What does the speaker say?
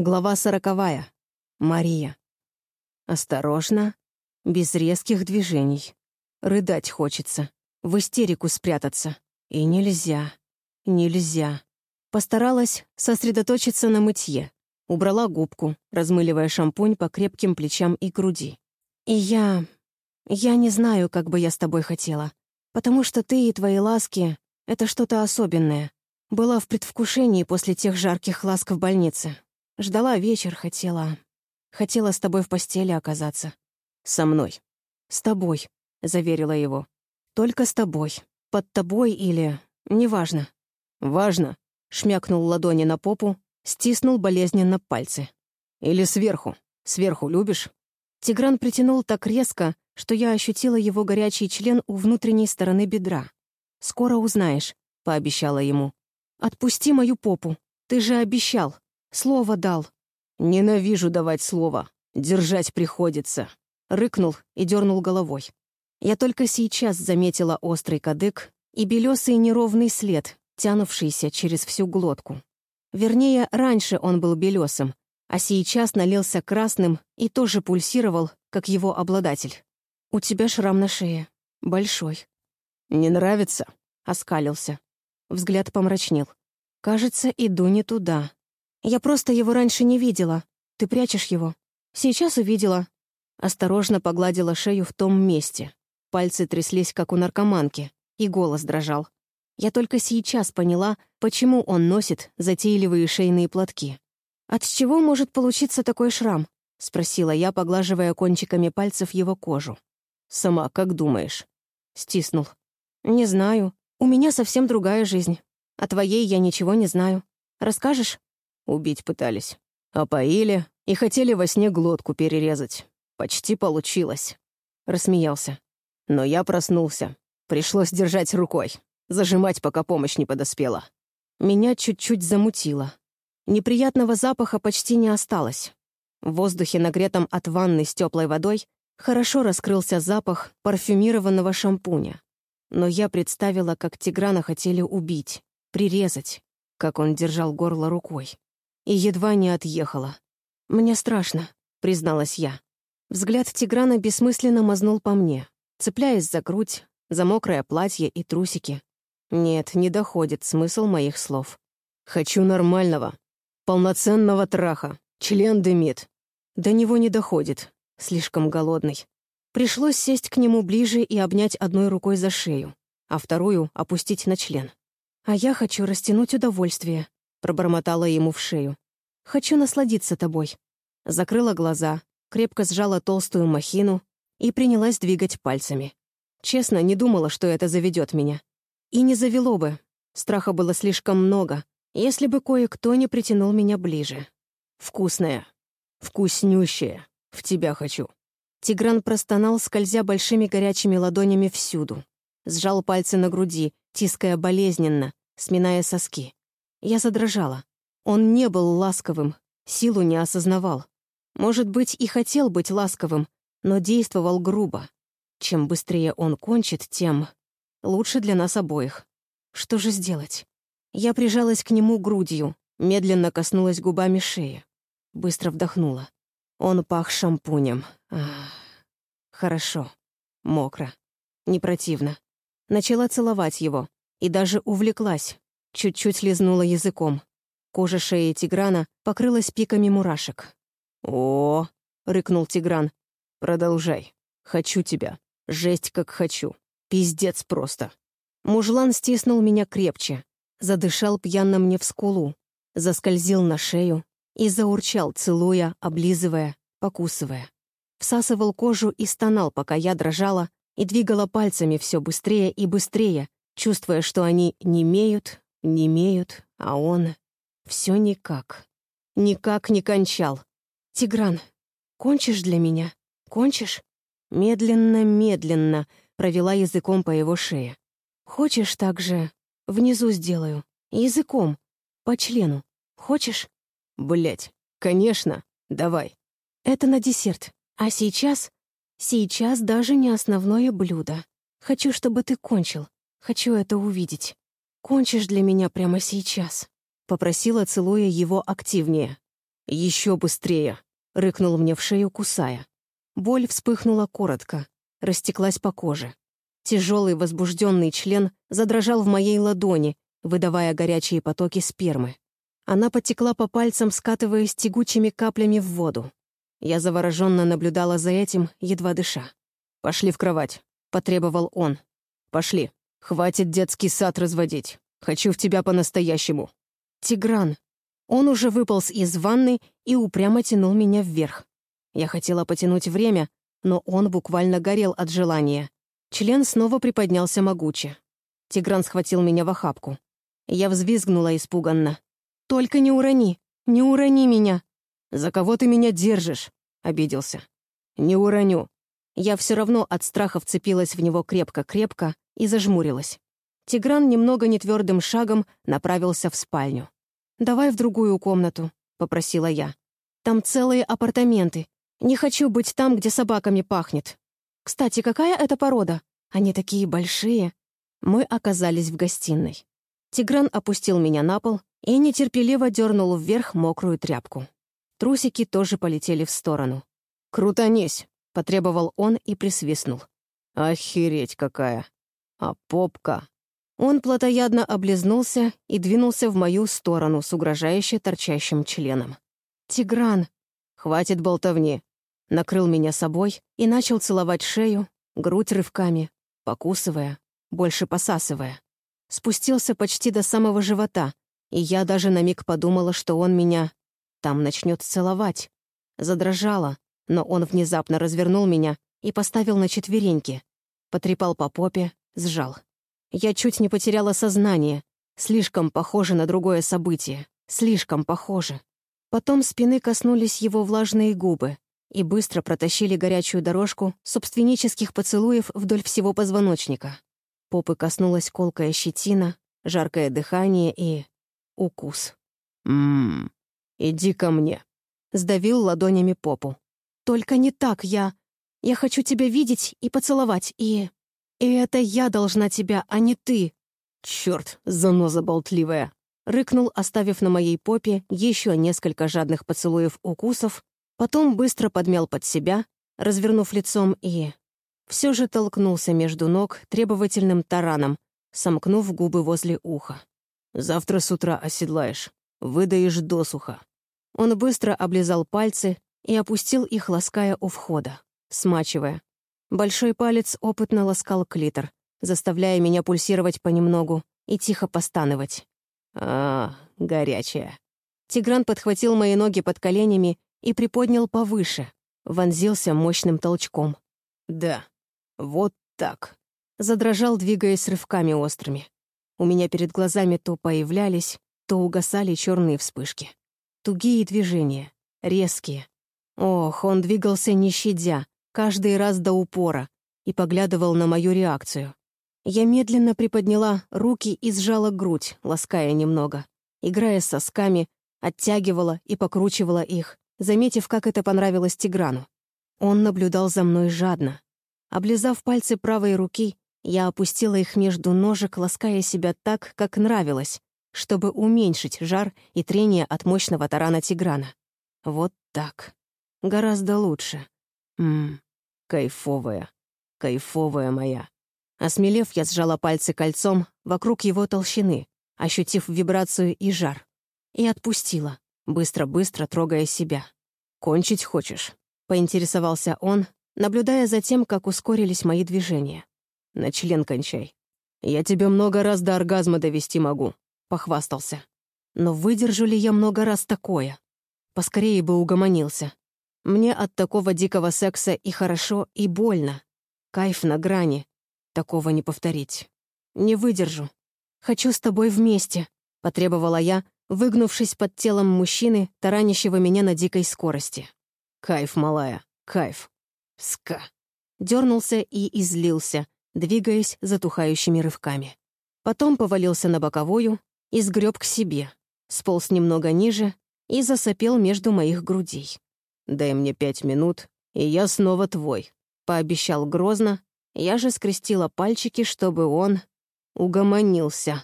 Глава сороковая. Мария. Осторожно, без резких движений. Рыдать хочется, в истерику спрятаться. И нельзя, нельзя. Постаралась сосредоточиться на мытье. Убрала губку, размыливая шампунь по крепким плечам и груди. И я... Я не знаю, как бы я с тобой хотела. Потому что ты и твои ласки — это что-то особенное. Была в предвкушении после тех жарких ласк в больнице. Ждала вечер, хотела... Хотела с тобой в постели оказаться. Со мной. С тобой, — заверила его. Только с тобой. Под тобой или... Неважно. Важно. Шмякнул ладони на попу, стиснул болезненно пальцы. Или сверху. Сверху любишь? Тигран притянул так резко, что я ощутила его горячий член у внутренней стороны бедра. «Скоро узнаешь», — пообещала ему. «Отпусти мою попу. Ты же обещал. Слово дал. Ненавижу давать слово. Держать приходится. Рыкнул и дернул головой. Я только сейчас заметила острый кадык и белесый неровный след, тянувшийся через всю глотку. Вернее, раньше он был белесым, а сейчас налился красным и тоже пульсировал, как его обладатель. «У тебя шрам на шее. Большой». «Не нравится?» — оскалился. Взгляд помрачнел. «Кажется, иду не туда. Я просто его раньше не видела. Ты прячешь его. Сейчас увидела. Осторожно погладила шею в том месте. Пальцы тряслись, как у наркоманки, и голос дрожал. Я только сейчас поняла, почему он носит затейливые шейные платки. «От чего может получиться такой шрам?» — спросила я, поглаживая кончиками пальцев его кожу. «Сама как думаешь?» — стиснул. «Не знаю. У меня совсем другая жизнь. О твоей я ничего не знаю. Расскажешь?» Убить пытались. Опоили и хотели во сне глотку перерезать. Почти получилось. Рассмеялся. Но я проснулся. Пришлось держать рукой. Зажимать, пока помощь не подоспела. Меня чуть-чуть замутило. Неприятного запаха почти не осталось. В воздухе, нагретом от ванны с теплой водой, хорошо раскрылся запах парфюмированного шампуня. Но я представила, как Тиграна хотели убить, прирезать, как он держал горло рукой и едва не отъехала. «Мне страшно», — призналась я. Взгляд Тиграна бессмысленно мазнул по мне, цепляясь за грудь, за мокрое платье и трусики. Нет, не доходит смысл моих слов. «Хочу нормального, полноценного траха, член дымит». До него не доходит, слишком голодный. Пришлось сесть к нему ближе и обнять одной рукой за шею, а вторую опустить на член. А я хочу растянуть удовольствие, пробормотала ему в шею. «Хочу насладиться тобой». Закрыла глаза, крепко сжала толстую махину и принялась двигать пальцами. Честно, не думала, что это заведет меня. И не завело бы. Страха было слишком много, если бы кое-кто не притянул меня ближе. «Вкусная. Вкуснющая. В тебя хочу». Тигран простонал, скользя большими горячими ладонями всюду. Сжал пальцы на груди, тиская болезненно, сминая соски. Я задрожала. Он не был ласковым, силу не осознавал. Может быть, и хотел быть ласковым, но действовал грубо. Чем быстрее он кончит, тем лучше для нас обоих. Что же сделать? Я прижалась к нему грудью, медленно коснулась губами шеи. Быстро вдохнула. Он пах шампунем. Хорошо. Мокро. Не противно. Начала целовать его. И даже увлеклась, Чуть-чуть лизнула языком. Кожа шеи Тиграна покрылась пиками мурашек. «О!» — рыкнул Тигран. «Продолжай. Хочу тебя. Жесть, как хочу. Пиздец просто». Мужлан стиснул меня крепче, задышал пьяно мне в скулу, заскользил на шею и заурчал, целуя, облизывая, покусывая. Всасывал кожу и стонал, пока я дрожала и двигала пальцами все быстрее и быстрее, чувствуя, что они немеют, не имеют, а он... Все никак. Никак не кончал. «Тигран, кончишь для меня? Кончишь?» Медленно-медленно провела языком по его шее. «Хочешь так же? Внизу сделаю. Языком. По члену. Хочешь?» Блять, конечно. Давай». «Это на десерт. А сейчас...» «Сейчас даже не основное блюдо. Хочу, чтобы ты кончил. Хочу это увидеть». «Кончишь для меня прямо сейчас?» — попросила, целуя его активнее. Еще быстрее!» — рыкнул мне в шею, кусая. Боль вспыхнула коротко, растеклась по коже. Тяжелый возбужденный член задрожал в моей ладони, выдавая горячие потоки спермы. Она потекла по пальцам, скатываясь тягучими каплями в воду. Я завороженно наблюдала за этим, едва дыша. «Пошли в кровать», — потребовал он. «Пошли. Хватит детский сад разводить. Хочу в тебя по-настоящему». «Тигран». Он уже выполз из ванны и упрямо тянул меня вверх. Я хотела потянуть время, но он буквально горел от желания. Член снова приподнялся могуче. Тигран схватил меня в охапку. Я взвизгнула испуганно. «Только не урони! Не урони меня!» «За кого ты меня держишь?» — обиделся. «Не уроню». Я все равно от страха вцепилась в него крепко-крепко и зажмурилась. Тигран немного нетвердым шагом направился в спальню. «Давай в другую комнату», — попросила я. «Там целые апартаменты. Не хочу быть там, где собаками пахнет. Кстати, какая это порода? Они такие большие». Мы оказались в гостиной. Тигран опустил меня на пол и нетерпеливо дернул вверх мокрую тряпку. Трусики тоже полетели в сторону. «Крутанись!» — потребовал он и присвистнул. «Охереть какая! А попка!» Он плотоядно облизнулся и двинулся в мою сторону с угрожающе торчащим членом. «Тигран!» «Хватит болтовни!» Накрыл меня собой и начал целовать шею, грудь рывками, покусывая, больше посасывая. Спустился почти до самого живота, и я даже на миг подумала, что он меня там начнет целовать. Задрожала, но он внезапно развернул меня и поставил на четвереньки. Потрепал по попе, сжал. Я чуть не потеряла сознание. Слишком похоже на другое событие. Слишком похоже. Потом спины коснулись его влажные губы и быстро протащили горячую дорожку собственнических поцелуев вдоль всего позвоночника. Попы коснулась колкая щетина, жаркое дыхание и... укус. «Ммм, «Иди ко мне», — сдавил ладонями попу. «Только не так, я... Я хочу тебя видеть и поцеловать, и... И это я должна тебя, а не ты». «Чёрт, заноза болтливая», — рыкнул, оставив на моей попе еще несколько жадных поцелуев-укусов, потом быстро подмял под себя, развернув лицом и... Все же толкнулся между ног требовательным тараном, сомкнув губы возле уха. «Завтра с утра оседлаешь, выдаешь досуха». Он быстро облизал пальцы и опустил их, лаская у входа, смачивая. Большой палец опытно ласкал клитор, заставляя меня пульсировать понемногу и тихо постановать. «А, горячая». Тигран подхватил мои ноги под коленями и приподнял повыше, вонзился мощным толчком. «Да, вот так». Задрожал, двигаясь рывками острыми. У меня перед глазами то появлялись, то угасали черные вспышки. Тугие движения, резкие. Ох, он двигался не щадя, каждый раз до упора, и поглядывал на мою реакцию. Я медленно приподняла руки и сжала грудь, лаская немного. Играя с сосками, оттягивала и покручивала их, заметив, как это понравилось Тиграну. Он наблюдал за мной жадно. Облизав пальцы правой руки, я опустила их между ножек, лаская себя так, как нравилось, чтобы уменьшить жар и трение от мощного тарана Тиграна. Вот так. Гораздо лучше. Ммм, кайфовая, кайфовая моя. Осмелев, я сжала пальцы кольцом вокруг его толщины, ощутив вибрацию и жар. И отпустила, быстро-быстро трогая себя. «Кончить хочешь?» — поинтересовался он, наблюдая за тем, как ускорились мои движения. «На член кончай. Я тебя много раз до оргазма довести могу. — похвастался. «Но выдержу ли я много раз такое? Поскорее бы угомонился. Мне от такого дикого секса и хорошо, и больно. Кайф на грани. Такого не повторить. Не выдержу. Хочу с тобой вместе», — потребовала я, выгнувшись под телом мужчины, таранящего меня на дикой скорости. «Кайф, малая, кайф. Ска». Дернулся и излился, двигаясь затухающими рывками. Потом повалился на боковую, и сгреб к себе, сполз немного ниже и засопел между моих грудей. «Дай мне пять минут, и я снова твой», — пообещал грозно. Я же скрестила пальчики, чтобы он угомонился.